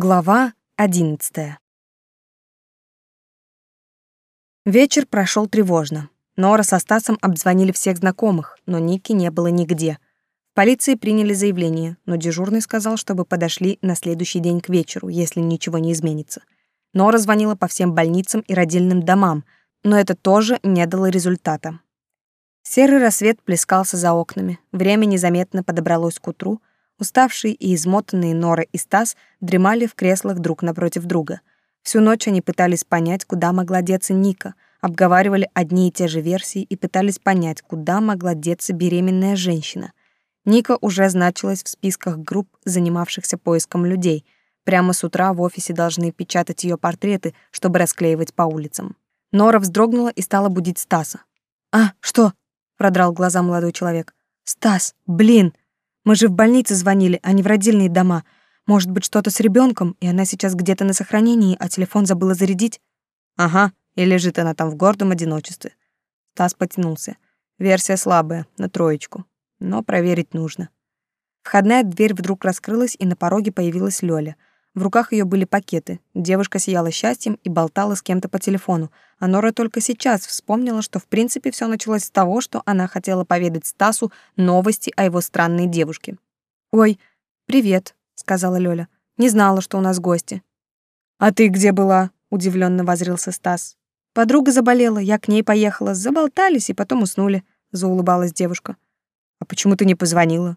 Глава одиннадцатая. Вечер прошел тревожно. Нора со Стасом обзвонили всех знакомых, но Ники не было нигде. В полиции приняли заявление, но дежурный сказал, чтобы подошли на следующий день к вечеру, если ничего не изменится. Нора звонила по всем больницам и родильным домам, но это тоже не дало результата. Серый рассвет плескался за окнами, время незаметно подобралось к утру, Уставшие и измотанные Нора и Стас дремали в креслах друг напротив друга. Всю ночь они пытались понять, куда могла деться Ника, обговаривали одни и те же версии и пытались понять, куда могла деться беременная женщина. Ника уже значилась в списках групп, занимавшихся поиском людей. Прямо с утра в офисе должны печатать ее портреты, чтобы расклеивать по улицам. Нора вздрогнула и стала будить Стаса. «А, что?» — продрал глаза молодой человек. «Стас, блин!» Мы же в больнице звонили, а не в родильные дома. Может быть, что-то с ребенком, и она сейчас где-то на сохранении, а телефон забыла зарядить? Ага, и лежит она там в гордом одиночестве. Тас потянулся. Версия слабая, на троечку. Но проверить нужно. Входная дверь вдруг раскрылась, и на пороге появилась Лёля — в руках ее были пакеты. Девушка сияла счастьем и болтала с кем-то по телефону. А Нора только сейчас вспомнила, что в принципе все началось с того, что она хотела поведать Стасу новости о его странной девушке. «Ой, привет», — сказала Лёля. «Не знала, что у нас гости». «А ты где была?» — удивленно возрился Стас. «Подруга заболела, я к ней поехала. Заболтались и потом уснули», — заулыбалась девушка. «А почему ты не позвонила?»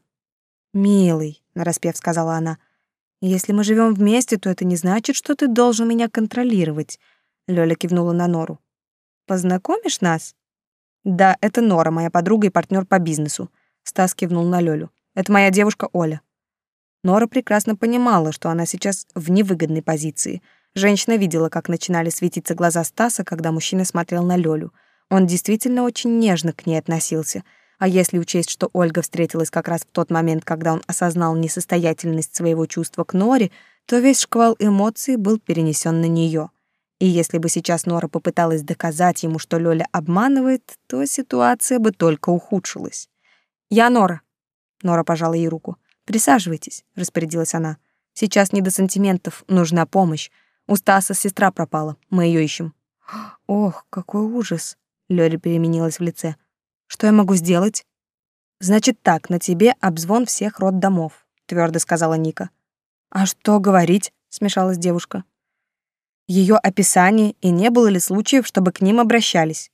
«Милый», — нараспев сказала она, — если мы живем вместе, то это не значит, что ты должен меня контролировать. Лёля кивнула на Нору. Познакомишь нас? Да, это Нора, моя подруга и партнер по бизнесу. Стас кивнул на Лёлю. Это моя девушка Оля. Нора прекрасно понимала, что она сейчас в невыгодной позиции. Женщина видела, как начинали светиться глаза Стаса, когда мужчина смотрел на Лёлю. Он действительно очень нежно к ней относился — а если учесть, что Ольга встретилась как раз в тот момент, когда он осознал несостоятельность своего чувства к Норе, то весь шквал эмоций был перенесен на нее. И если бы сейчас Нора попыталась доказать ему, что Лёля обманывает, то ситуация бы только ухудшилась. «Я Нора». Нора пожала ей руку. «Присаживайтесь», — распорядилась она. «Сейчас не до сантиментов, нужна помощь. У Стаса сестра пропала, мы ее ищем». «Ох, какой ужас!» — Лёля переменилась в лице. Что я могу сделать? Значит так, на тебе обзвон всех роддомов, твердо сказала Ника. А что говорить? смешалась девушка. Ее описание и не было ли случаев, чтобы к ним обращались.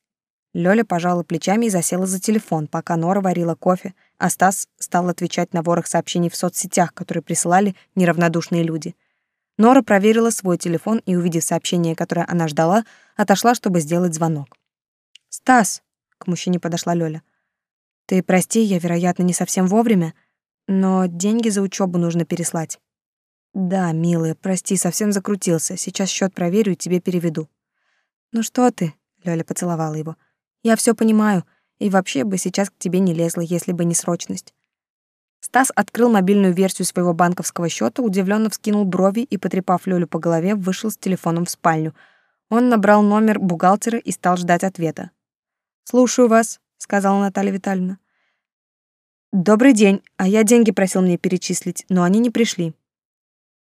Лёля пожала плечами и засела за телефон, пока Нора варила кофе, а Стас стал отвечать на ворох сообщений в соцсетях, которые присылали неравнодушные люди. Нора проверила свой телефон и, увидев сообщение, которое она ждала, отошла, чтобы сделать звонок. «Стас!» К мужчине подошла Лёля. Ты прости, я, вероятно, не совсем вовремя, но деньги за учебу нужно переслать. Да, милая, прости, совсем закрутился. Сейчас счет проверю и тебе переведу. Ну что ты? Лёля поцеловала его. Я все понимаю, и вообще бы сейчас к тебе не лезла, если бы не срочность. Стас открыл мобильную версию своего банковского счета, удивленно вскинул брови и, потрепав Лёлю по голове, вышел с телефоном в спальню. Он набрал номер бухгалтера и стал ждать ответа. «Слушаю вас», — сказала Наталья Витальевна. «Добрый день, а я деньги просил мне перечислить, но они не пришли».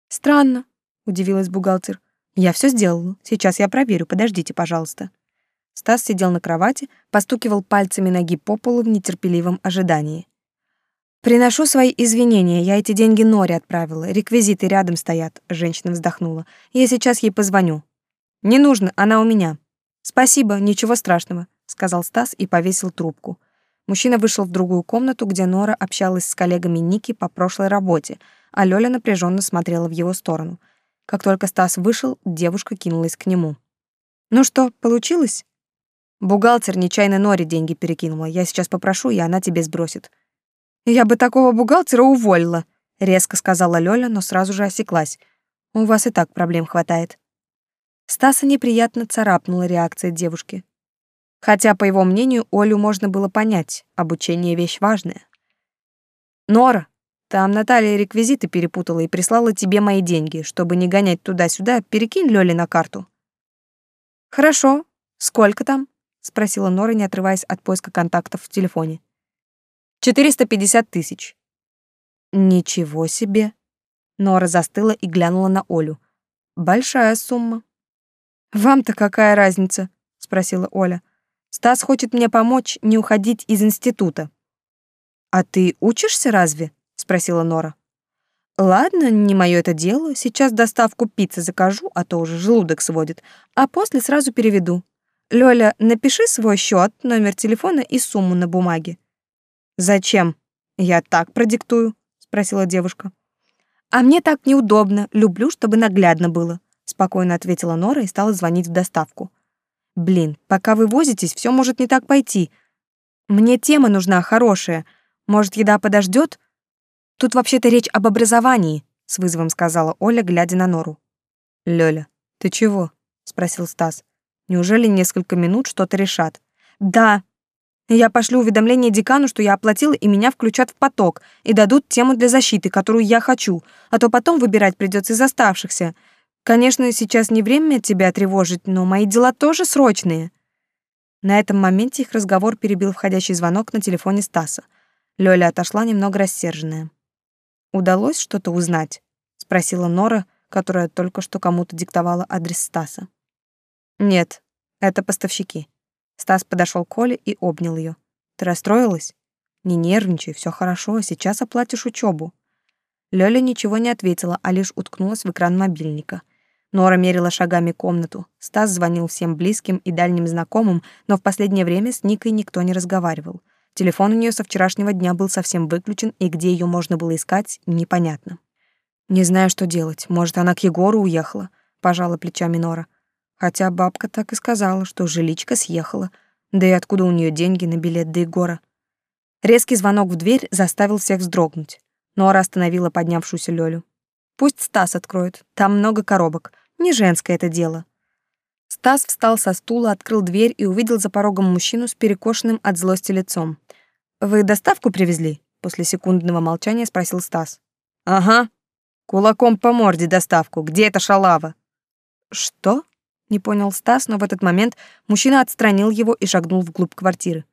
«Странно», — удивилась бухгалтер. «Я все сделала. Сейчас я проверю. Подождите, пожалуйста». Стас сидел на кровати, постукивал пальцами ноги по полу в нетерпеливом ожидании. «Приношу свои извинения, я эти деньги Норе отправила, реквизиты рядом стоят», — женщина вздохнула. «Я сейчас ей позвоню». «Не нужно, она у меня». «Спасибо, ничего страшного сказал Стас и повесил трубку. Мужчина вышел в другую комнату, где Нора общалась с коллегами Ники по прошлой работе, а Лёля напряженно смотрела в его сторону. Как только Стас вышел, девушка кинулась к нему. «Ну что, получилось?» «Бухгалтер нечаянно Норе деньги перекинула. Я сейчас попрошу, и она тебе сбросит». «Я бы такого бухгалтера уволила», — резко сказала Лёля, но сразу же осеклась. «У вас и так проблем хватает». Стаса неприятно царапнула реакция девушки. Хотя, по его мнению, Олю можно было понять, обучение — вещь важная. «Нора, там Наталья реквизиты перепутала и прислала тебе мои деньги. Чтобы не гонять туда-сюда, перекинь Лёле на карту». «Хорошо. Сколько там?» — спросила Нора, не отрываясь от поиска контактов в телефоне. «450 тысяч». «Ничего себе!» Нора застыла и глянула на Олю. Большая сумма. Вам-то какая разница? спросила Оля. Стас хочет мне помочь не уходить из института. А ты учишься разве? спросила Нора. Ладно, не мое это дело. Сейчас доставку пиццы закажу, а то уже желудок сводит, а после сразу переведу. Лёля, напиши свой счет, номер телефона и сумму на бумаге. Зачем? Я так продиктую, спросила девушка. А мне так неудобно. Люблю, чтобы наглядно было, спокойно ответила Нора и стала звонить в доставку. Блин, пока вы возитесь, все может не так пойти. Мне тема нужна хорошая. Может, еда подождет? Тут вообще-то речь об образовании, с вызовом сказала Оля, глядя на Нору. Лёля, ты чего? спросил Стас. Неужели несколько минут что-то решат? Да, я пошлю уведомление декану, что я оплатила, и меня включат в поток, и дадут тему для защиты, которую я хочу, а то потом выбирать придется из оставшихся. Конечно, сейчас не время тебя тревожить, но мои дела тоже срочные». На этом моменте их разговор перебил входящий звонок на телефоне Стаса. Лёля отошла немного рассерженная. «Удалось что-то узнать?» — спросила Нора, которая только что кому-то диктовала адрес Стаса. «Нет, это поставщики». Стас подошел к Коле и обнял ее. Ты расстроилась? Не нервничай, все хорошо, сейчас оплатишь учебу. Лёля ничего не ответила, а лишь уткнулась в экран мобильника. Нора мерила шагами комнату. Стас звонил всем близким и дальним знакомым, но в последнее время с Никой никто не разговаривал. Телефон у нее со вчерашнего дня был совсем выключен, и где ее можно было искать, непонятно. «Не знаю, что делать. Может, она к Егору уехала?» — пожала плечами Нора. Хотя бабка так и сказала, что жиличка съехала. Да и откуда у нее деньги на билет до Егора? Резкий звонок в дверь заставил всех вздрогнуть. Нора остановила поднявшуюся Лёлю. «Пусть Стас откроет, там много коробок. Не женское это дело». Стас встал со стула, открыл дверь и увидел за порогом мужчину с перекошенным от злости лицом. «Вы доставку привезли?» После секундного молчания спросил Стас. «Ага. Кулаком по морде доставку. Где эта шалава?» «Что?» Не понял Стас, но в этот момент мужчина отстранил его и шагнул вглубь квартиры.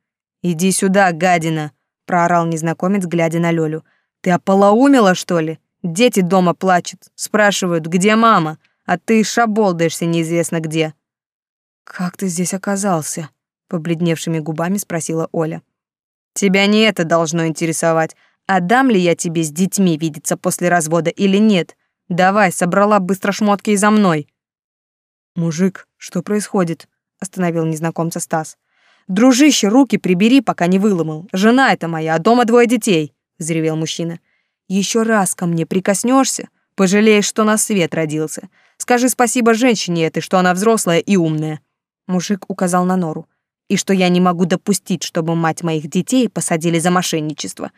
«Иди сюда, гадина!» — проорал незнакомец, глядя на Лёлю. «Ты ополоумела, что ли? Дети дома плачут, спрашивают, где мама, а ты шаболдаешься неизвестно где». «Как ты здесь оказался?» — побледневшими губами спросила Оля. «Тебя не это должно интересовать. А дам ли я тебе с детьми видеться после развода или нет? Давай, собрала быстро шмотки и за мной». «Мужик, что происходит?» — остановил незнакомца Стас. «Дружище, руки прибери, пока не выломал. Жена это моя, а дома двое детей», — взревел мужчина. «Еще раз ко мне прикоснешься, пожалеешь, что на свет родился. Скажи спасибо женщине этой, что она взрослая и умная». Мужик указал на нору. «И что я не могу допустить, чтобы мать моих детей посадили за мошенничество.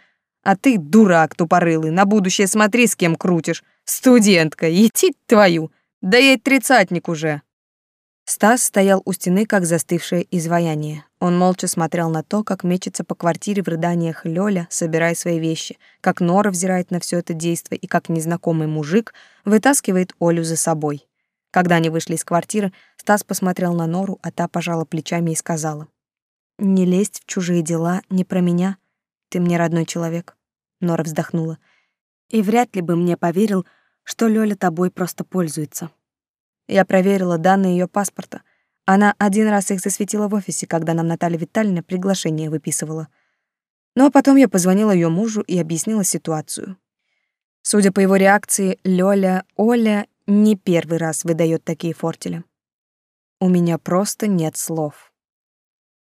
А ты, дурак тупорылый, на будущее смотри, с кем крутишь. Студентка, идти твою!» Да ей тридцатник уже. Стас стоял у стены, как застывшее изваяние. Он молча смотрел на то, как мечется по квартире в рыданиях Лёля, собирая свои вещи, как Нора взирает на все это действо и как незнакомый мужик вытаскивает Олю за собой. Когда они вышли из квартиры, Стас посмотрел на Нору, а та пожала плечами и сказала: "Не лезть в чужие дела, не про меня. Ты мне родной человек". Нора вздохнула. "И вряд ли бы мне поверил, что Лёля тобой просто пользуется. Я проверила данные её паспорта. Она один раз их засветила в офисе, когда нам Наталья Витальевна приглашение выписывала. Ну а потом я позвонила её мужу и объяснила ситуацию. Судя по его реакции, Лёля, Оля не первый раз выдаёт такие фортели. У меня просто нет слов.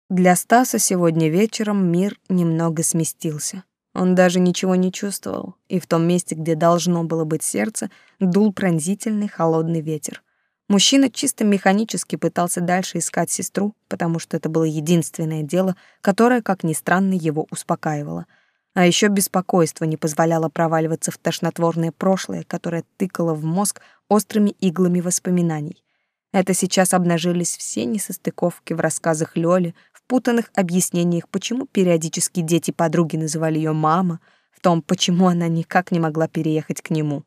Для Стаса сегодня вечером мир немного сместился. Он даже ничего не чувствовал, и в том месте, где должно было быть сердце, дул пронзительный холодный ветер. Мужчина чисто механически пытался дальше искать сестру, потому что это было единственное дело, которое, как ни странно, его успокаивало. А еще беспокойство не позволяло проваливаться в тошнотворное прошлое, которое тыкало в мозг острыми иглами воспоминаний. Это сейчас обнажились все несостыковки в рассказах Лёли, путанных объяснениях, почему периодически дети-подруги называли ее мама, в том, почему она никак не могла переехать к нему.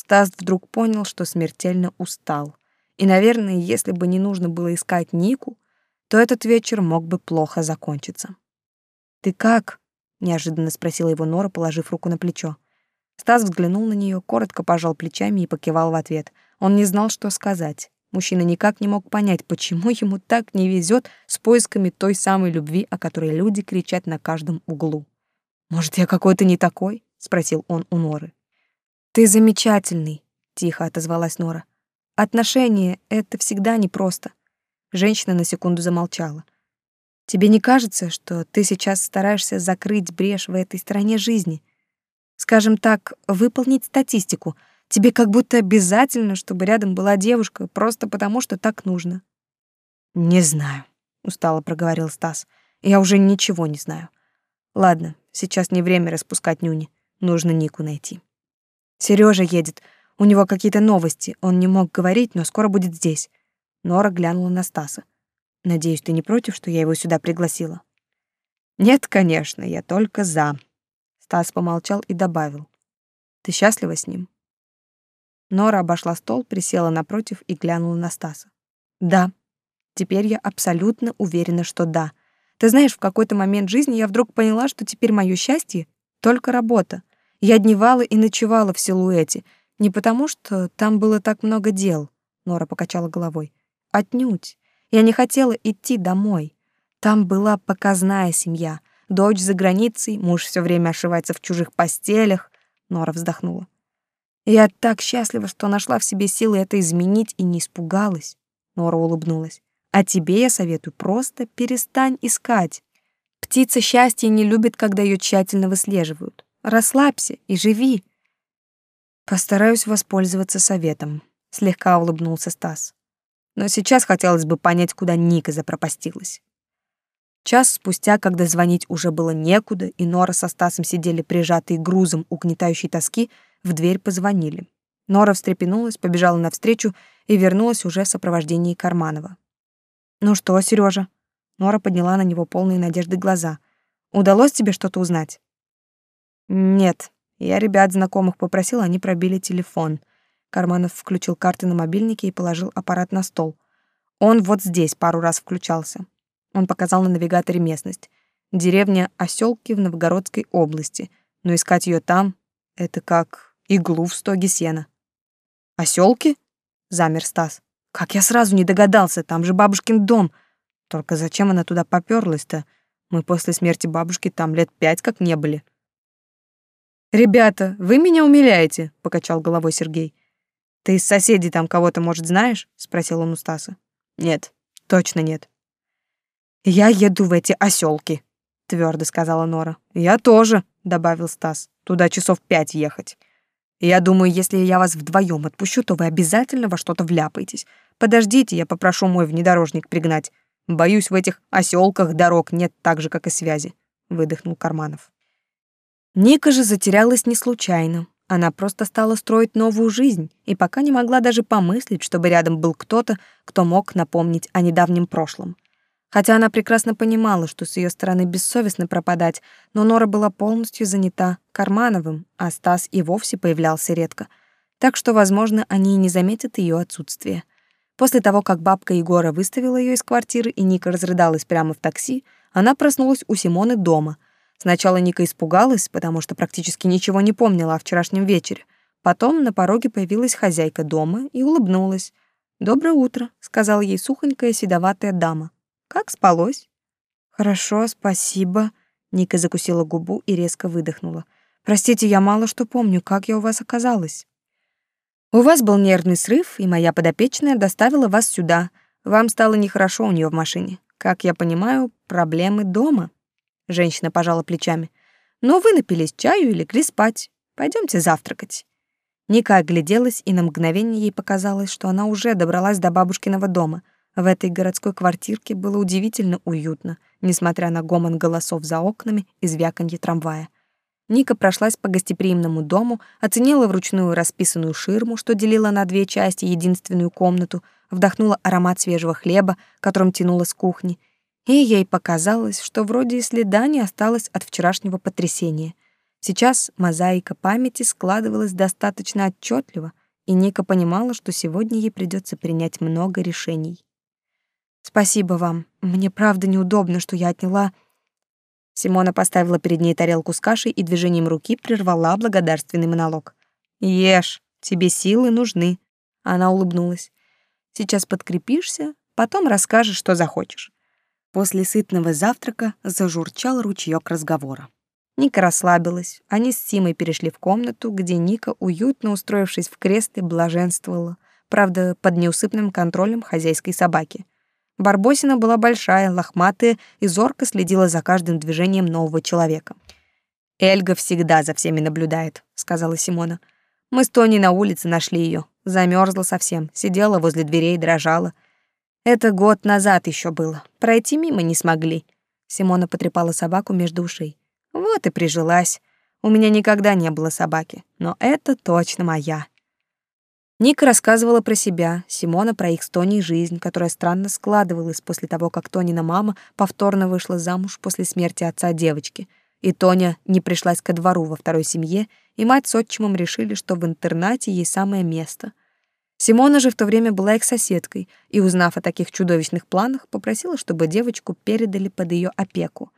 Стас вдруг понял, что смертельно устал. И, наверное, если бы не нужно было искать Нику, то этот вечер мог бы плохо закончиться. «Ты как?» — неожиданно спросила его Нора, положив руку на плечо. Стас взглянул на нее, коротко пожал плечами и покивал в ответ. Он не знал, что сказать. Мужчина никак не мог понять, почему ему так не везет с поисками той самой любви, о которой люди кричат на каждом углу. «Может, я какой-то не такой?» — спросил он у Норы. «Ты замечательный», — тихо отозвалась Нора. «Отношения — это всегда непросто». Женщина на секунду замолчала. «Тебе не кажется, что ты сейчас стараешься закрыть брешь в этой стороне жизни? Скажем так, выполнить статистику — Тебе как будто обязательно, чтобы рядом была девушка, просто потому что так нужно. Не знаю, устало проговорил Стас. Я уже ничего не знаю. Ладно, сейчас не время распускать нюни. Нужно Нику найти. Сережа едет. У него какие-то новости. Он не мог говорить, но скоро будет здесь. Нора глянула на Стаса. Надеюсь, ты не против, что я его сюда пригласила? Нет, конечно, я только за. Стас помолчал и добавил: Ты счастлива с ним? Нора обошла стол, присела напротив и глянула на Стаса. «Да. Теперь я абсолютно уверена, что да. Ты знаешь, в какой-то момент жизни я вдруг поняла, что теперь мое счастье — только работа. Я дневала и ночевала в силуэте. Не потому, что там было так много дел», — Нора покачала головой. «Отнюдь. Я не хотела идти домой. Там была показная семья. Дочь за границей, муж все время ошивается в чужих постелях». Нора вздохнула. Я так счастлива, что нашла в себе силы это изменить и не испугалась. Нора улыбнулась. А тебе я советую просто перестань искать. Птица счастья не любит, когда ее тщательно выслеживают. Расслабься и живи. Постараюсь воспользоваться советом, слегка улыбнулся Стас. Но сейчас хотелось бы понять, куда Ника запропастилась. Час спустя, когда звонить уже было некуда, и Нора со Стасом сидели прижатые грузом угнетающей тоски, в дверь позвонили. Нора встрепенулась, побежала навстречу и вернулась уже в сопровождении Карманова. «Ну что, Сережа? Нора подняла на него полные надежды глаза. «Удалось тебе что-то узнать?» «Нет. Я ребят знакомых попросил, они пробили телефон». Карманов включил карты на мобильнике и положил аппарат на стол. «Он вот здесь пару раз включался». Он показал на навигаторе местность. Деревня Осёлки в Новгородской области. Но искать ее там — это как иглу в стоге сена. Оселки? Замер Стас. Как я сразу не догадался, там же бабушкин дом. Только зачем она туда попёрлась-то? Мы после смерти бабушки там лет пять как не были. «Ребята, вы меня умиляете», — покачал головой Сергей. «Ты из соседей там кого-то, может, знаешь?» — спросил он у Стаса. «Нет, точно нет». «Я еду в эти оселки, твердо сказала Нора. «Я тоже», — добавил Стас. «Туда часов пять ехать». Я думаю, если я вас вдвоем отпущу, то вы обязательно во что-то вляпаетесь. Подождите, я попрошу мой внедорожник пригнать. Боюсь, в этих оселках дорог нет так же, как и связи, выдохнул Карманов. Ника же затерялась не случайно. Она просто стала строить новую жизнь и пока не могла даже помыслить, чтобы рядом был кто-то, кто мог напомнить о недавнем прошлом. Хотя она прекрасно понимала, что с ее стороны бессовестно пропадать, но Нора была полностью занята Кармановым, а Стас и вовсе появлялся редко. Так что, возможно, они и не заметят ее отсутствие. После того, как бабка Егора выставила ее из квартиры и Ника разрыдалась прямо в такси, она проснулась у Симоны дома. Сначала Ника испугалась, потому что практически ничего не помнила о вчерашнем вечере. Потом на пороге появилась хозяйка дома и улыбнулась. «Доброе утро», — сказала ей сухонькая седоватая дама. Как спалось? Хорошо, спасибо. Ника закусила губу и резко выдохнула. Простите, я мало что помню, как я у вас оказалась. У вас был нервный срыв, и моя подопечная доставила вас сюда. Вам стало нехорошо у нее в машине. Как я понимаю, проблемы дома. Женщина пожала плечами. Но вы напились чаю и легли спать. Пойдемте завтракать. Ника огляделась, и на мгновение ей показалось, что она уже добралась до бабушкиного дома — в этой городской квартирке было удивительно уютно, несмотря на гомон голосов за окнами и звяканье трамвая. Ника прошлась по гостеприимному дому, оценила вручную расписанную ширму, что делила на две части единственную комнату, вдохнула аромат свежего хлеба, которым тянуло с кухни, и ей показалось, что вроде и следа не осталось от вчерашнего потрясения. Сейчас мозаика памяти складывалась достаточно отчетливо, и Ника понимала, что сегодня ей придется принять много решений. Спасибо вам. Мне правда неудобно, что я отняла Симона поставила перед ней тарелку с кашей и движением руки прервала благодарственный монолог. «Ешь, тебе силы нужны». Она улыбнулась. «Сейчас подкрепишься, потом расскажешь, что захочешь». После сытного завтрака зажурчал ручеёк разговора. Ника расслабилась. Они с Симой перешли в комнату, где Ника, уютно устроившись в кресле, блаженствовала, правда, под неусыпным контролем хозяйской собаки. Барбосина была большая, лохматая и зорко следила за каждым движением нового человека. «Эльга всегда за всеми наблюдает», — сказала Симона. «Мы с Тони на улице нашли ее. Замерзла совсем, сидела возле дверей, дрожала. Это год назад еще было. Пройти мимо не смогли». Симона потрепала собаку между ушей. «Вот и прижилась. У меня никогда не было собаки, но это точно моя. Ника рассказывала про себя, Симона про их с Тоней жизнь, которая странно складывалась после того, как Тонина мама повторно вышла замуж после смерти отца девочки. И Тоня не пришлась ко двору во второй семье, и мать с отчимом решили, что в интернате ей самое место. Симона же в то время была их соседкой, и, узнав о таких чудовищных планах, попросила, чтобы девочку передали под ее опеку.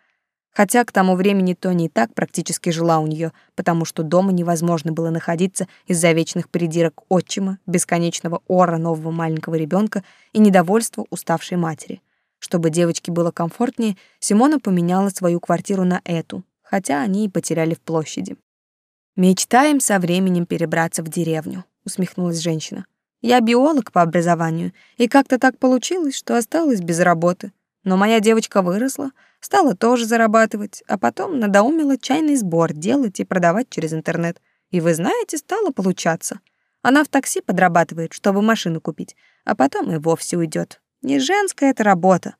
Хотя к тому времени Тони и так практически жила у нее, потому что дома невозможно было находиться из-за вечных придирок отчима, бесконечного ора нового маленького ребенка и недовольства уставшей матери. Чтобы девочке было комфортнее, Симона поменяла свою квартиру на эту, хотя они и потеряли в площади. «Мечтаем со временем перебраться в деревню», — усмехнулась женщина. «Я биолог по образованию, и как-то так получилось, что осталась без работы. Но моя девочка выросла, стала тоже зарабатывать, а потом надоумила чайный сбор делать и продавать через интернет. И вы знаете, стало получаться. Она в такси подрабатывает, чтобы машину купить, а потом и вовсе уйдет. Не женская это работа.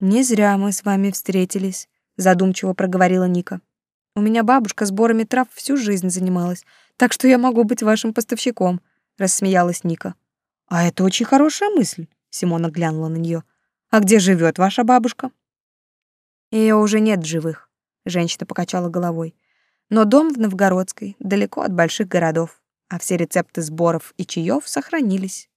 Не зря мы с вами встретились, задумчиво проговорила Ника. У меня бабушка сборами трав всю жизнь занималась, так что я могу быть вашим поставщиком, рассмеялась Ника. А это очень хорошая мысль, Симона глянула на нее. А где живет ваша бабушка? Ее уже нет живых, женщина покачала головой. Но дом в Новгородской, далеко от больших городов, а все рецепты сборов и чаев сохранились.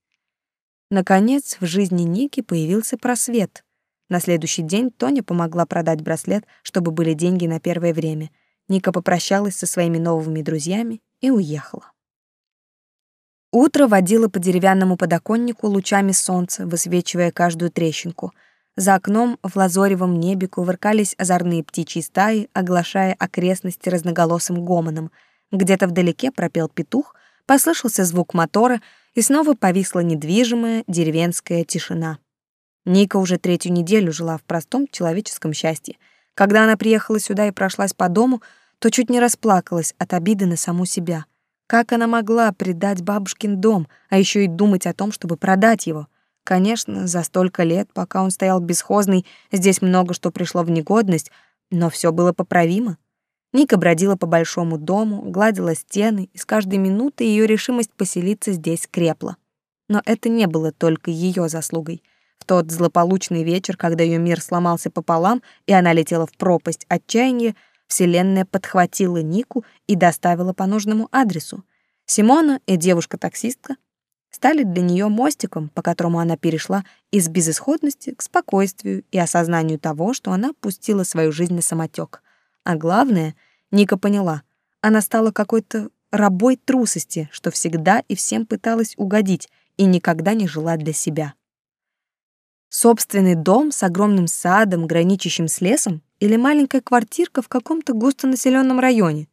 Наконец, в жизни Ники появился просвет. На следующий день Тоня помогла продать браслет, чтобы были деньги на первое время. Ника попрощалась со своими новыми друзьями и уехала. Утро водило по деревянному подоконнику лучами солнца, высвечивая каждую трещинку. За окном в лазоревом небе кувыркались озорные птичьи стаи, оглашая окрестности разноголосым гомоном. Где-то вдалеке пропел петух, послышался звук мотора, и снова повисла недвижимая деревенская тишина. Ника уже третью неделю жила в простом человеческом счастье. Когда она приехала сюда и прошлась по дому, то чуть не расплакалась от обиды на саму себя — как она могла предать бабушкин дом, а еще и думать о том, чтобы продать его? Конечно, за столько лет, пока он стоял бесхозный, здесь много что пришло в негодность, но все было поправимо. Ника бродила по большому дому, гладила стены, и с каждой минутой ее решимость поселиться здесь крепла. Но это не было только ее заслугой. В тот злополучный вечер, когда ее мир сломался пополам, и она летела в пропасть отчаяния, Вселенная подхватила Нику и доставила по нужному адресу. Симона и девушка-таксистка стали для нее мостиком, по которому она перешла из безысходности к спокойствию и осознанию того, что она пустила свою жизнь на самотек. А главное, Ника поняла, она стала какой-то рабой трусости, что всегда и всем пыталась угодить и никогда не жила для себя. Собственный дом с огромным садом, граничащим с лесом, или маленькая квартирка в каком-то густонаселенном районе.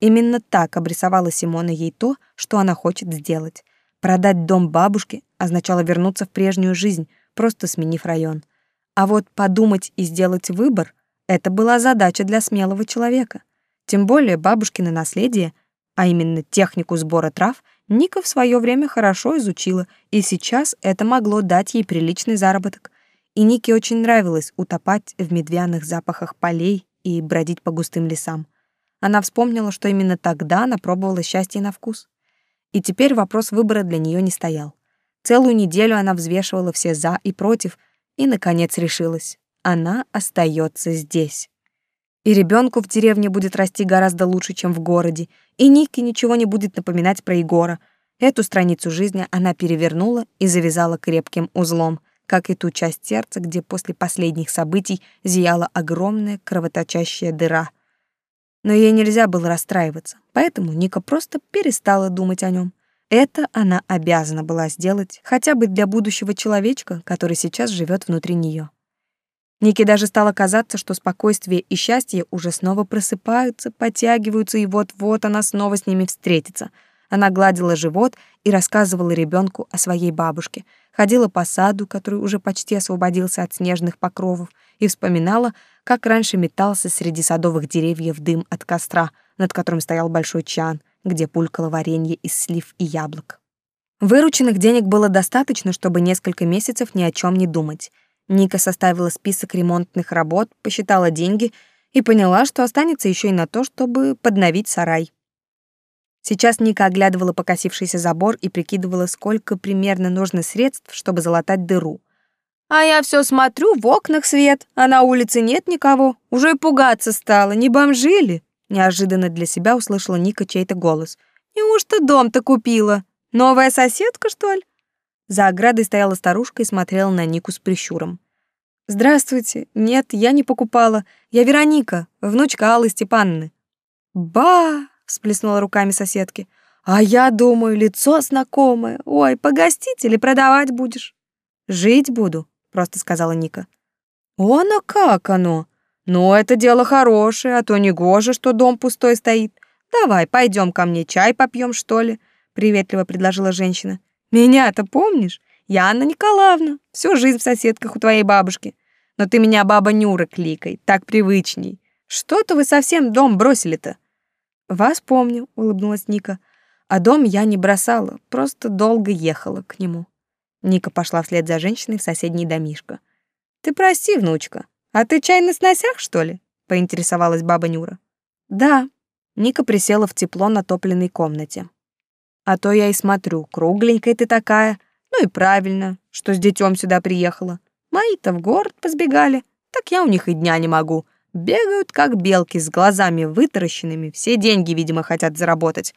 Именно так обрисовала Симона ей то, что она хочет сделать. Продать дом бабушке означало вернуться в прежнюю жизнь, просто сменив район. А вот подумать и сделать выбор — это была задача для смелого человека. Тем более бабушкино наследие, а именно технику сбора трав, Ника в свое время хорошо изучила, и сейчас это могло дать ей приличный заработок и Нике очень нравилось утопать в медвяных запахах полей и бродить по густым лесам. Она вспомнила, что именно тогда она пробовала счастье на вкус. И теперь вопрос выбора для нее не стоял. Целую неделю она взвешивала все «за» и «против», и, наконец, решилась. Она остается здесь. И ребенку в деревне будет расти гораздо лучше, чем в городе, и Нике ничего не будет напоминать про Егора. Эту страницу жизни она перевернула и завязала крепким узлом — как и ту часть сердца, где после последних событий зияла огромная кровоточащая дыра. Но ей нельзя было расстраиваться, поэтому Ника просто перестала думать о нем. Это она обязана была сделать хотя бы для будущего человечка, который сейчас живет внутри нее. Нике даже стало казаться, что спокойствие и счастье уже снова просыпаются, подтягиваются, и вот-вот она снова с ними встретится. Она гладила живот и рассказывала ребенку о своей бабушке, ходила по саду, который уже почти освободился от снежных покровов, и вспоминала, как раньше метался среди садовых деревьев дым от костра, над которым стоял большой чан, где пулькало варенье из слив и яблок. Вырученных денег было достаточно, чтобы несколько месяцев ни о чем не думать. Ника составила список ремонтных работ, посчитала деньги и поняла, что останется еще и на то, чтобы подновить сарай. Сейчас Ника оглядывала покосившийся забор и прикидывала, сколько примерно нужно средств, чтобы залатать дыру. «А я все смотрю, в окнах свет, а на улице нет никого. Уже и пугаться стало, не бомжили?» Неожиданно для себя услышала Ника чей-то голос. «Неужто дом-то купила? Новая соседка, что ли?» За оградой стояла старушка и смотрела на Нику с прищуром. «Здравствуйте. Нет, я не покупала. Я Вероника, внучка Аллы Степанны». «Ба!» — всплеснула руками соседки. «А я думаю, лицо знакомое. Ой, погостить или продавать будешь?» «Жить буду», — просто сказала Ника. «Он, а как оно? Ну, это дело хорошее, а то не гоже, что дом пустой стоит. Давай, пойдем ко мне, чай попьем, что ли?» — приветливо предложила женщина. «Меня-то помнишь? Я Анна Николаевна, всю жизнь в соседках у твоей бабушки. Но ты меня баба Нюра кликай, так привычней. Что-то вы совсем дом бросили-то?» «Вас помню», — улыбнулась Ника. «А дом я не бросала, просто долго ехала к нему». Ника пошла вслед за женщиной в соседний домишко. «Ты прости, внучка, а ты чай на сносях, что ли?» — поинтересовалась баба Нюра. «Да». Ника присела в тепло натопленной комнате. «А то я и смотрю, кругленькая ты такая. Ну и правильно, что с детем сюда приехала. Мои-то в город позбегали, так я у них и дня не могу. Бегают, как белки, с глазами вытаращенными, все деньги, видимо, хотят заработать».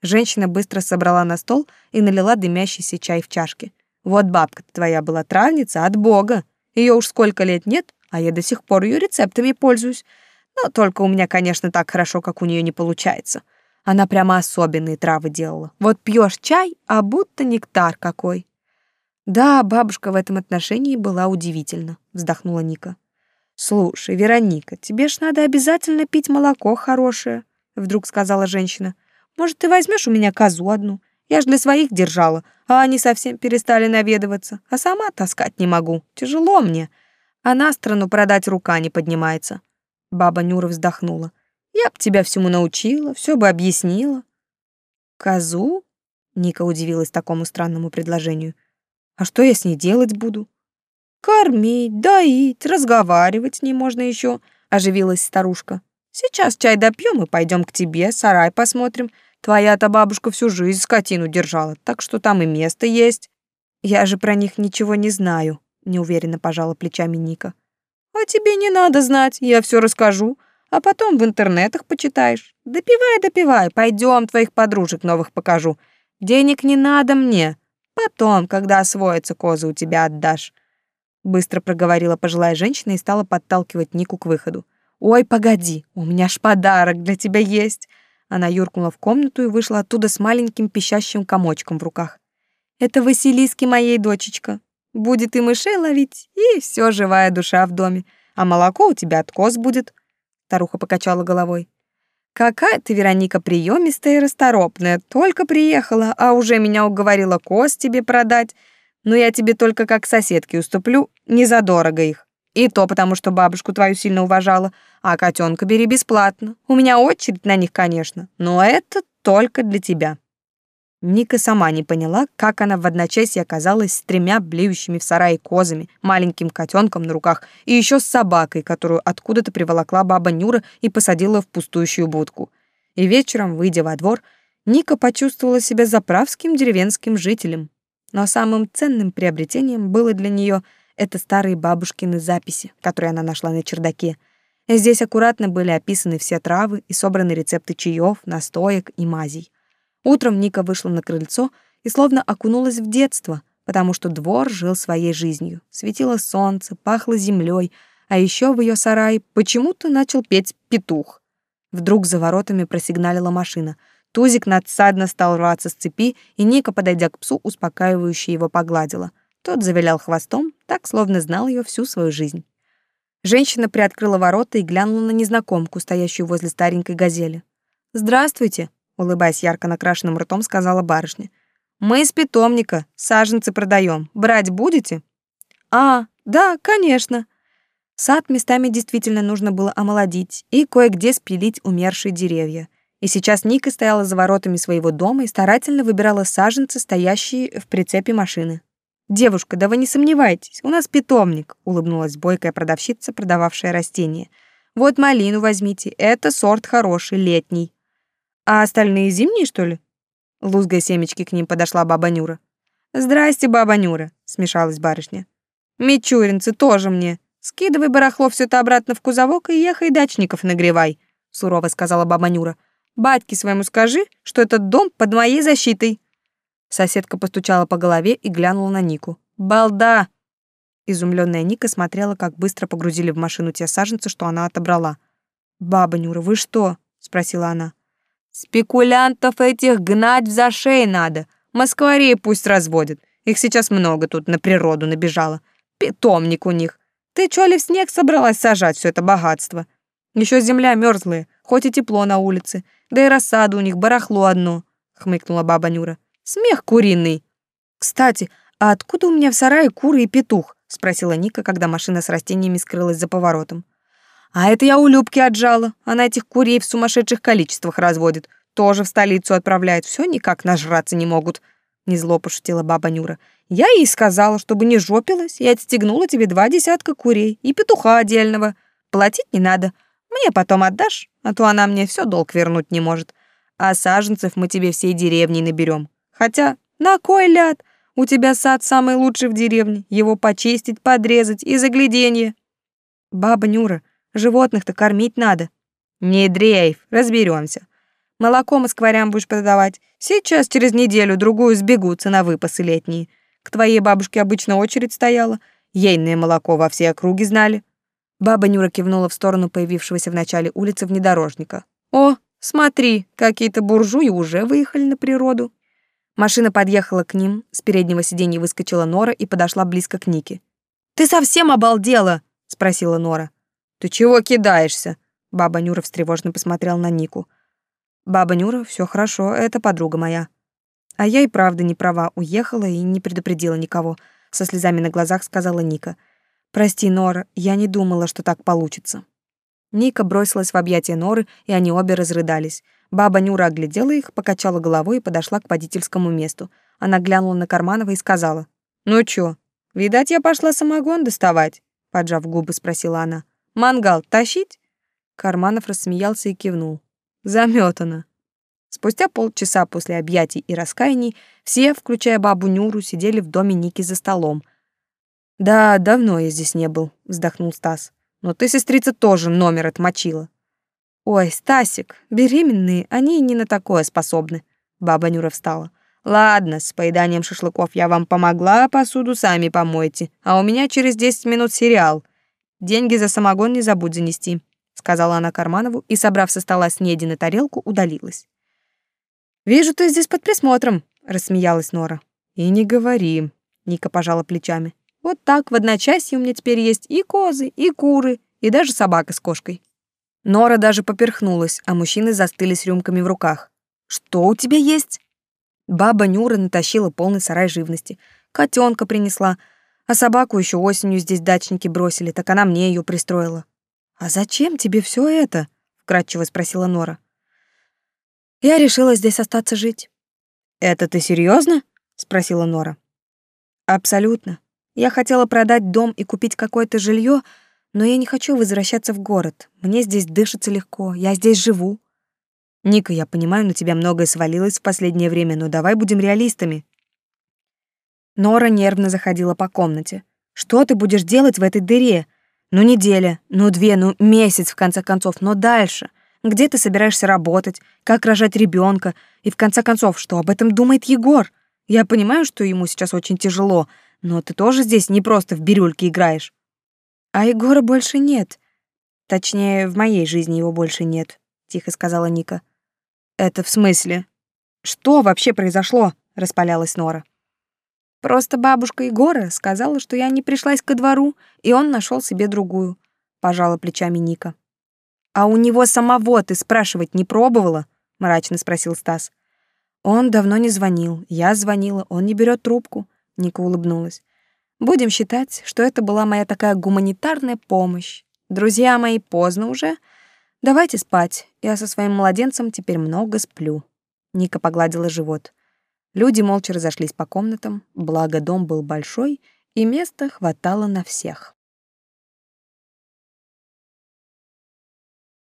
Женщина быстро собрала на стол и налила дымящийся чай в чашки. Вот бабка твоя была травница от Бога. Ее уж сколько лет нет, а я до сих пор ее рецептами пользуюсь. Но только у меня, конечно, так хорошо, как у нее не получается. Она прямо особенные травы делала. Вот пьешь чай, а будто нектар какой. Да, бабушка в этом отношении была удивительна, вздохнула Ника. Слушай, Вероника, тебе ж надо обязательно пить молоко хорошее, вдруг сказала женщина. Может, ты возьмешь у меня козу одну? Я ж для своих держала, а они совсем перестали наведываться, а сама таскать не могу. Тяжело мне. А на страну продать рука не поднимается. Баба Нюра вздохнула. Я б тебя всему научила, все бы объяснила. Козу? Ника удивилась такому странному предложению. А что я с ней делать буду? Кормить, доить, разговаривать с ней можно еще, оживилась старушка. Сейчас чай допьем и пойдем к тебе, сарай посмотрим. Твоя-то бабушка всю жизнь скотину держала, так что там и место есть. Я же про них ничего не знаю, неуверенно пожала плечами Ника. А тебе не надо знать, я все расскажу, а потом в интернетах почитаешь. Допивай, допивай, пойдем твоих подружек новых покажу. Денег не надо мне. Потом, когда освоятся козы, у тебя отдашь. Быстро проговорила пожилая женщина и стала подталкивать Нику к выходу. «Ой, погоди, у меня ж подарок для тебя есть!» Она юркнула в комнату и вышла оттуда с маленьким пищащим комочком в руках. «Это Василиски моей дочечка. Будет и мышей ловить, и все живая душа в доме. А молоко у тебя от коз будет». Таруха покачала головой. «Какая ты, Вероника, приемистая и расторопная. Только приехала, а уже меня уговорила коз тебе продать. Но я тебе только как соседке уступлю, не задорого их. И то потому, что бабушку твою сильно уважала, а котенка бери бесплатно. У меня очередь на них, конечно, но это только для тебя». Ника сама не поняла, как она в одночасье оказалась с тремя блеющими в сарае козами, маленьким котенком на руках и еще с собакой, которую откуда-то приволокла баба Нюра и посадила в пустующую будку. И вечером, выйдя во двор, Ника почувствовала себя заправским деревенским жителем. Но самым ценным приобретением было для нее это старые бабушкины записи, которые она нашла на чердаке. Здесь аккуратно были описаны все травы и собраны рецепты чаев, настоек и мазей. Утром Ника вышла на крыльцо и словно окунулась в детство, потому что двор жил своей жизнью. Светило солнце, пахло землей, а еще в ее сарае почему-то начал петь петух. Вдруг за воротами просигналила машина. Тузик надсадно стал рваться с цепи, и Ника, подойдя к псу, успокаивающе его погладила. Тот завилял хвостом, так, словно знал ее всю свою жизнь. Женщина приоткрыла ворота и глянула на незнакомку, стоящую возле старенькой газели. «Здравствуйте», — улыбаясь ярко накрашенным ртом, сказала барышня. «Мы из питомника, саженцы продаем. Брать будете?» «А, да, конечно», Сад местами действительно нужно было омолодить и кое-где спилить умершие деревья. И сейчас Ника стояла за воротами своего дома и старательно выбирала саженцы, стоящие в прицепе машины. «Девушка, да вы не сомневайтесь, у нас питомник», — улыбнулась бойкая продавщица, продававшая растения. «Вот малину возьмите, это сорт хороший, летний». «А остальные зимние, что ли?» Лузгая семечки к ним подошла баба Нюра. «Здрасте, баба Нюра», — смешалась барышня. «Мичуринцы тоже мне», Скидывай барахло все это обратно в кузовок и ехай дачников нагревай, сурово сказала баба Нюра. Батьке своему скажи, что этот дом под моей защитой. Соседка постучала по голове и глянула на Нику. Балда! Изумленная Ника смотрела, как быстро погрузили в машину те саженцы, что она отобрала. «Баба Нюра, вы что?» — спросила она. «Спекулянтов этих гнать в зашей надо. Москварей пусть разводят. Их сейчас много тут на природу набежало. Питомник у них. Ты чё ли в снег собралась сажать все это богатство? Еще земля мерзлая, хоть и тепло на улице, да и рассада у них барахло одно, хмыкнула баба Нюра. Смех куриный. Кстати, а откуда у меня в сарае куры и петух? спросила Ника, когда машина с растениями скрылась за поворотом. А это я у Любки отжала. Она этих курей в сумасшедших количествах разводит. Тоже в столицу отправляет. Все никак нажраться не могут. Незло пошутила баба Нюра. Я ей сказала, чтобы не жопилась, и отстегнула тебе два десятка курей и петуха отдельного. Платить не надо. Мне потом отдашь, а то она мне все долг вернуть не может. А саженцев мы тебе всей деревней наберем. Хотя, на кой ляд? У тебя сад самый лучший в деревне. Его почистить, подрезать и загляденье. Баба Нюра, животных-то кормить надо. Не дрейф, разберемся. Молоко мы скворям будешь продавать. Сейчас через неделю-другую сбегутся на выпасы летние. К твоей бабушке обычно очередь стояла. Ейное молоко во все округи знали. Баба Нюра кивнула в сторону появившегося в начале улицы внедорожника. «О, смотри, какие-то буржуи уже выехали на природу». Машина подъехала к ним, с переднего сиденья выскочила Нора и подошла близко к Нике. «Ты совсем обалдела?» — спросила Нора. «Ты чего кидаешься?» Баба Нюра встревоженно посмотрела на Нику. «Баба Нюра, все хорошо, это подруга моя». А я и правда не права, уехала и не предупредила никого, со слезами на глазах сказала Ника. Прости, Нора, я не думала, что так получится. Ника бросилась в объятия Норы, и они обе разрыдались. Баба Нюра оглядела их, покачала головой и подошла к водительскому месту. Она глянула на Карманова и сказала: "Ну чё, видать, я пошла самогон доставать?" поджав губы, спросила она. "Мангал тащить?" Карманов рассмеялся и кивнул. Замётано. Спустя полчаса после объятий и раскаяний все, включая бабу Нюру, сидели в доме Ники за столом. «Да, давно я здесь не был», — вздохнул Стас. «Но ты, сестрица, тоже номер отмочила». «Ой, Стасик, беременные, они не на такое способны». Баба Нюра встала. «Ладно, с поеданием шашлыков я вам помогла, посуду сами помойте, а у меня через десять минут сериал. Деньги за самогон не забудь занести», — сказала она Карманову и, собрав со стола снеди на тарелку, удалилась. «Вижу, ты здесь под присмотром», — рассмеялась Нора. «И не говори», — Ника пожала плечами. «Вот так в одночасье у меня теперь есть и козы, и куры, и даже собака с кошкой». Нора даже поперхнулась, а мужчины застыли с рюмками в руках. «Что у тебя есть?» Баба Нюра натащила полный сарай живности. Котенка принесла, а собаку еще осенью здесь дачники бросили, так она мне ее пристроила. «А зачем тебе все это?» — вкратчиво спросила Нора. Я решила здесь остаться жить. Это ты серьезно? спросила Нора. Абсолютно. Я хотела продать дом и купить какое-то жилье, но я не хочу возвращаться в город. Мне здесь дышится легко, я здесь живу. Ника, я понимаю, на тебя многое свалилось в последнее время, но давай будем реалистами. Нора нервно заходила по комнате. Что ты будешь делать в этой дыре? Ну неделя, ну две, ну месяц в конце концов, но дальше где ты собираешься работать, как рожать ребенка, и в конце концов, что об этом думает Егор? Я понимаю, что ему сейчас очень тяжело, но ты тоже здесь не просто в бирюльке играешь. А Егора больше нет. Точнее, в моей жизни его больше нет, тихо сказала Ника. Это в смысле? Что вообще произошло? распалялась Нора. Просто бабушка Егора сказала, что я не пришлась ко двору, и он нашел себе другую, пожала плечами Ника. А у него самого ты спрашивать не пробовала? мрачно спросил Стас. Он давно не звонил. Я звонила, он не берет трубку. Ника улыбнулась. Будем считать, что это была моя такая гуманитарная помощь. Друзья мои, поздно уже. Давайте спать. Я со своим младенцем теперь много сплю. Ника погладила живот. Люди молча разошлись по комнатам, благо дом был большой, и места хватало на всех.